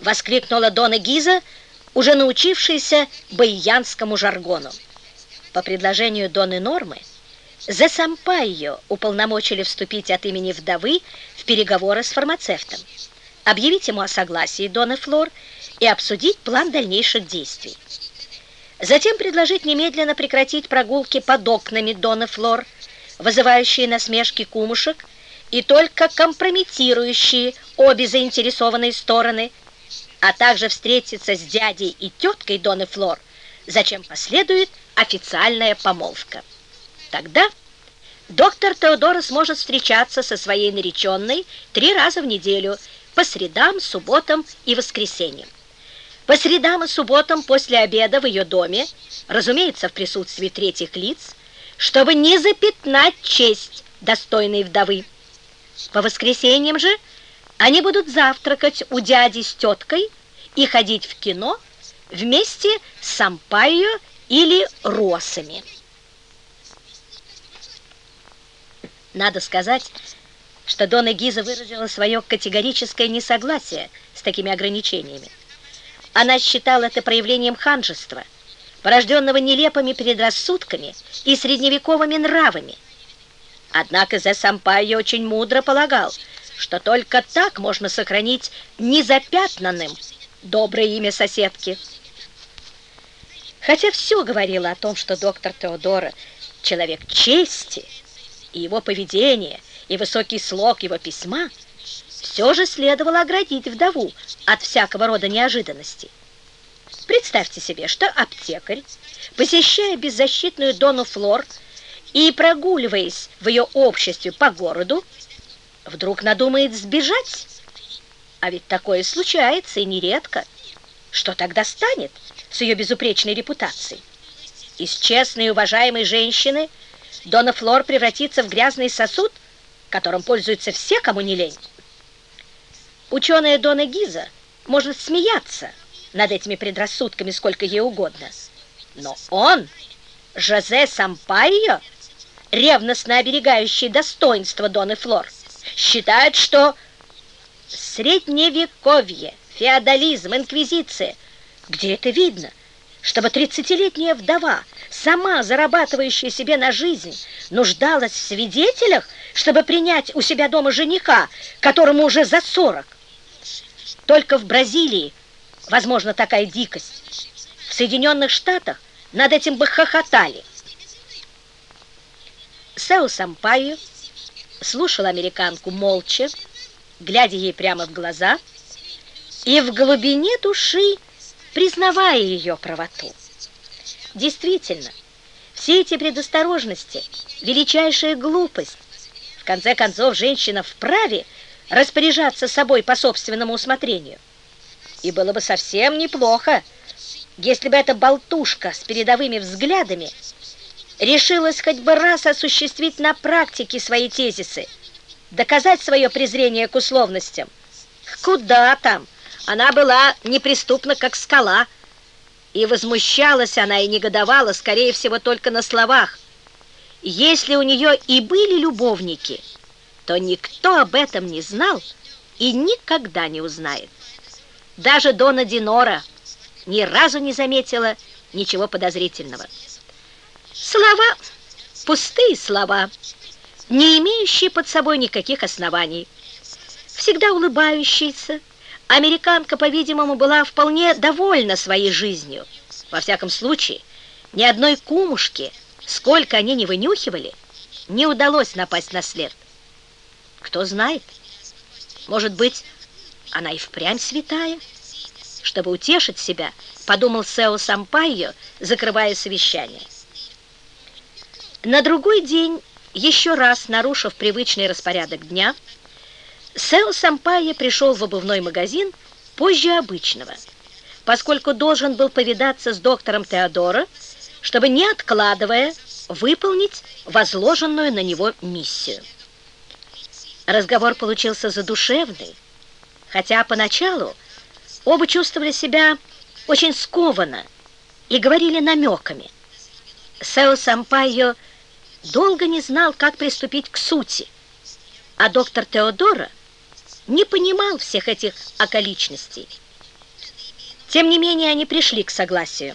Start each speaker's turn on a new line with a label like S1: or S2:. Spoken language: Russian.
S1: воскликнула Дона Гиза, уже научившаяся баянскому жаргону. По предложению Доны Нормы, за Сампайо уполномочили вступить от имени вдовы в переговоры с фармацевтом, объявить ему о согласии Доны Флор и обсудить план дальнейших действий. Затем предложить немедленно прекратить прогулки под окнами Доны Флор, вызывающие насмешки кумушек и только компрометирующие обе заинтересованные стороны, а также встретиться с дядей и теткой Доны Флор, зачем последует официальная помолвка. Тогда доктор Теодора сможет встречаться со своей нареченной три раза в неделю по средам, субботам и воскресеньям. По средам и субботам после обеда в ее доме, разумеется, в присутствии третьих лиц, чтобы не запятнать честь достойной вдовы. По воскресеньям же они будут завтракать у дяди с теткой и ходить в кино вместе с Сампайо или Росами. Надо сказать, что Дона Гиза выразила свое категорическое несогласие с такими ограничениями. Она считала это проявлением ханжества, порожденного нелепыми предрассудками и средневековыми нравами. Однако Зе Сампайо очень мудро полагал, что только так можно сохранить незапятнанным доброе имя соседки. Хотя все говорило о том, что доктор Теодора – человек чести – и его поведение, и высокий слог его письма, все же следовало оградить вдову от всякого рода неожиданностей. Представьте себе, что аптекарь, посещая беззащитную Дону Флор и прогуливаясь в ее обществе по городу, вдруг надумает сбежать. А ведь такое случается и нередко. Что тогда станет с ее безупречной репутацией? Из честной и уважаемой женщины – Дона Флор превратится в грязный сосуд, которым пользуются все, кому не лень. Ученая Дона Гиза может смеяться над этими предрассудками сколько ей угодно. Но он, Жозе Сампайо, ревностно оберегающий достоинство Доны Флор, считает, что средневековье, феодализм, инквизиция, где это видно, чтобы тридцатилетняя вдова сама зарабатывающая себе на жизнь, нуждалась в свидетелях, чтобы принять у себя дома жениха, которому уже за сорок. Только в Бразилии возможно такая дикость. В Соединенных Штатах над этим бы хохотали. Сео Сампайо слушал американку молча, глядя ей прямо в глаза, и в глубине души признавая ее правоту. Действительно, все эти предосторожности – величайшая глупость. В конце концов, женщина вправе распоряжаться собой по собственному усмотрению. И было бы совсем неплохо, если бы эта болтушка с передовыми взглядами решилась хоть бы раз осуществить на практике свои тезисы, доказать свое презрение к условностям. Куда там? Она была неприступна, как скала, и возмущалась она и негодовала, скорее всего, только на словах. Если у нее и были любовники, то никто об этом не знал и никогда не узнает. Даже Дона Динора ни разу не заметила ничего подозрительного. Слова, пустые слова, не имеющие под собой никаких оснований, всегда улыбающиеся, Американка, по-видимому, была вполне довольна своей жизнью. Во всяком случае, ни одной кумушке, сколько они не вынюхивали, не удалось напасть на след. Кто знает, может быть, она и впрямь святая? Чтобы утешить себя, подумал Сео Сампайо, закрывая совещание. На другой день, еще раз нарушив привычный распорядок дня, Сэл Сампайя пришел в обувной магазин позже обычного, поскольку должен был повидаться с доктором Теодора, чтобы, не откладывая, выполнить возложенную на него миссию. Разговор получился задушевный, хотя поначалу оба чувствовали себя очень скованно и говорили намеками. Сео Сампайо долго не знал, как приступить к сути, а доктор Теодора не понимал всех этих околичностей Тем не менее они пришли к согласию.